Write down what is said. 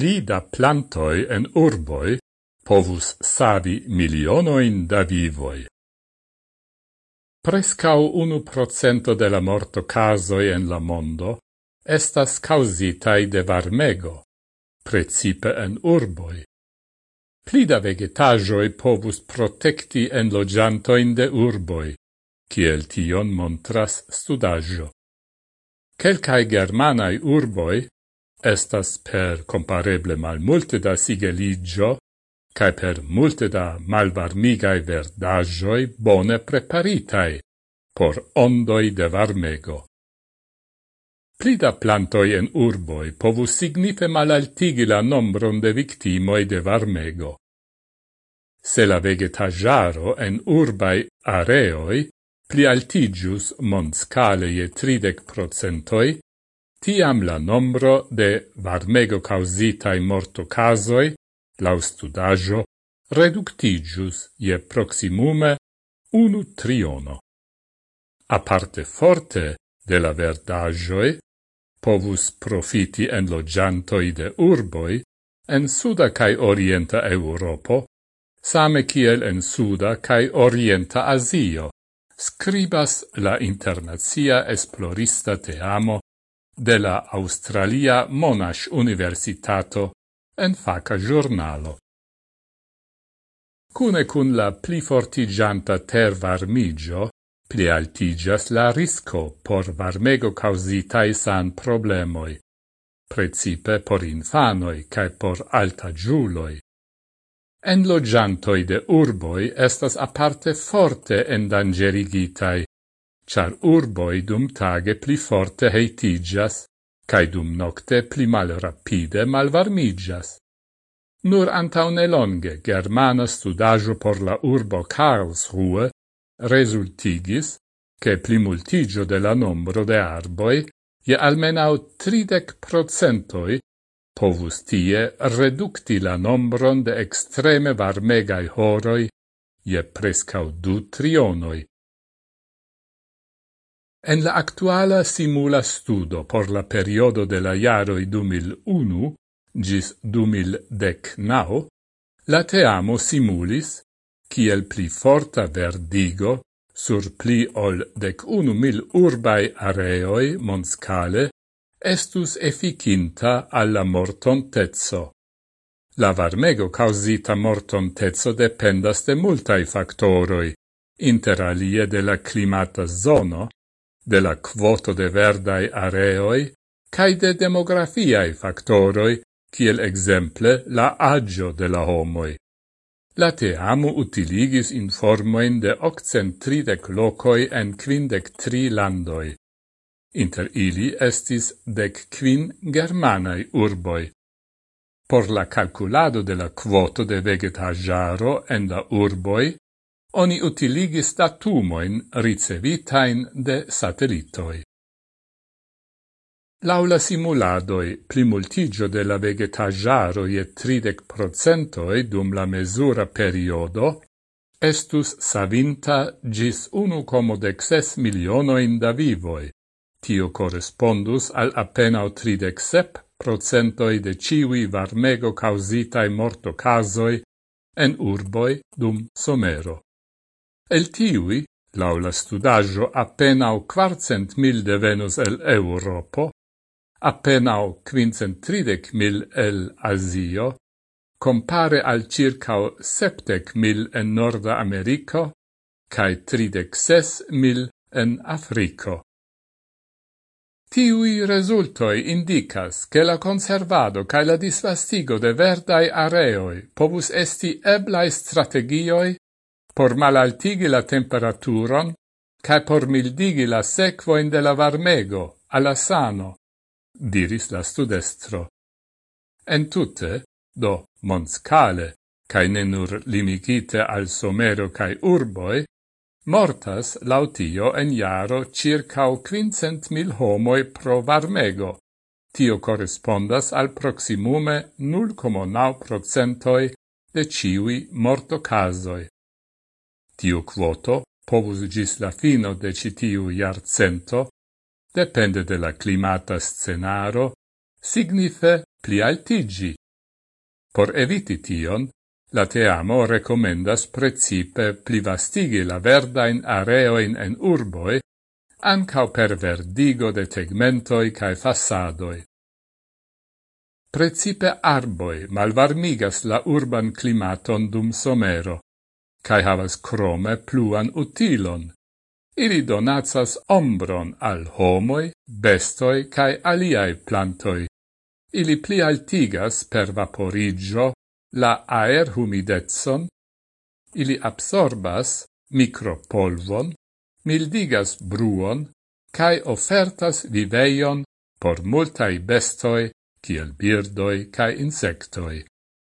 pli da plantoi en urboi povus savi milionoin da vivoi. Prescau unu procento de la morto casoi en la mondo estas causitai de varmego, precipe en urboi. Plida vegetajoi povus protecti en logiantoin de urboi, kiel tion montras studaggio. Quelcae germanai urboi estas per compareble mal multe da sigeligio cae per multe da malvarmigae verdagioi bone preparitae por ondoi de varmego. Plida plantoi en urboi povus signife malaltigi la nombron de victimoi de varmego. Se la vegetajaro en urbai areoi pli altigius monscale je tridec procentoi, Tiam la nombro de varmego causitai morto casoi, lau studajo, reductigius je proximume unu triono. A parte forte de la verdagioi, povus profiti en logiantoi de urboi, en suda cae orienta Europo, same kiel en suda cae orienta Asio, scribas la internazia esplorista teamo de la Australia Monash Universitato en faca giornalo. Cune cun la pli fortigianta ter varmigio, pli altigas la risco por varmego causitae san problemoi, precipe por infanoi cae por alta giuloi. En logiantoi de urboi estas aparte forte endangerigitai, char urboi dum tage pli forte heitigas, cae dum nocte pli mal rapide malvarmigas. Nur antaune longe germana studajo por la urbo Karlsruhe resultigis che pli multigio de la nombro de arboi je almenau tridec procentoi povus tie reducti la nombron de extreme varmegai horoi je prescau du trionoi, En la actuala simula studo por la periodo de la iaroi 2001 gis 2019, la teamo simulis, kiel pli forta verdigo sur pli ol dec unu mil urbai areoi monscale, estus efficinta alla mortontezzo. La varmego causita mortontezzo dependas de multai factoroi, inter alie de la climata zono, de la quoto de verdai areoi cae de demografiae factoroi, kiel exemple la agio de la homoi. La teamo utiligis informoin de occentridec locoi en quindec tri landoi. Inter ili estis dec quin germanai urboi. Por la calculado de la quoto de vegetagiaro en la urboi, oni utiligis datumoin ricevitain de satellitoi. Laula simuladoi, plimultigio de la vegetagiaro je tridec procentoi dum la mesura periodo, estus savinta gis 1,6 milionoin da vivoi. Tio correspondus al appenao 37 procentoi de ciui varmego causitae morto casoi en urboi dum somero. El tiui, laula studaggio appenao quarcent mil devenus el Europo, appenao quincentridec mil el Asio, compare al circa septec mil en Norda Americo, cae tridec ses mil en Africo. Tiui resultoi indicas che la conservado cae la disvastigo de verdai areoi povus esti eblai strategioi por malaltigi la temperaturon, cae por mildigi la sequoin de la varmego, alla sano, diris la studestro. Entute, do, monscale, cae ne nur limigite al somero cae urboi, mortas lautio en iaro circa quincent mil homoi pro varmego. Tio correspondas al proximume 0,9 procentoi de ciui mortocasoi. Tiu quoto povus gis la fino de citiu iarcento, depende de la climata scenaro, signife pli altigi. Por eviti tion, la teamo recomendas precipe plivastigi la verdain areoin en urboi, ancau per verdigo de tegmentoi cae fassadoi. Precipe arboi malvarmigas la urban climaton dum somero, cae havas crome pluan utilon. Ili donatsas ombron al homoi, bestoi cae aliae plantoi. Ili pli altigas per vaporigio la aer humidetson, ili absorbas micropolvon, mildigas bruon, cae ofertas viveion por multai bestoi, kiel birdoi cae insectoi.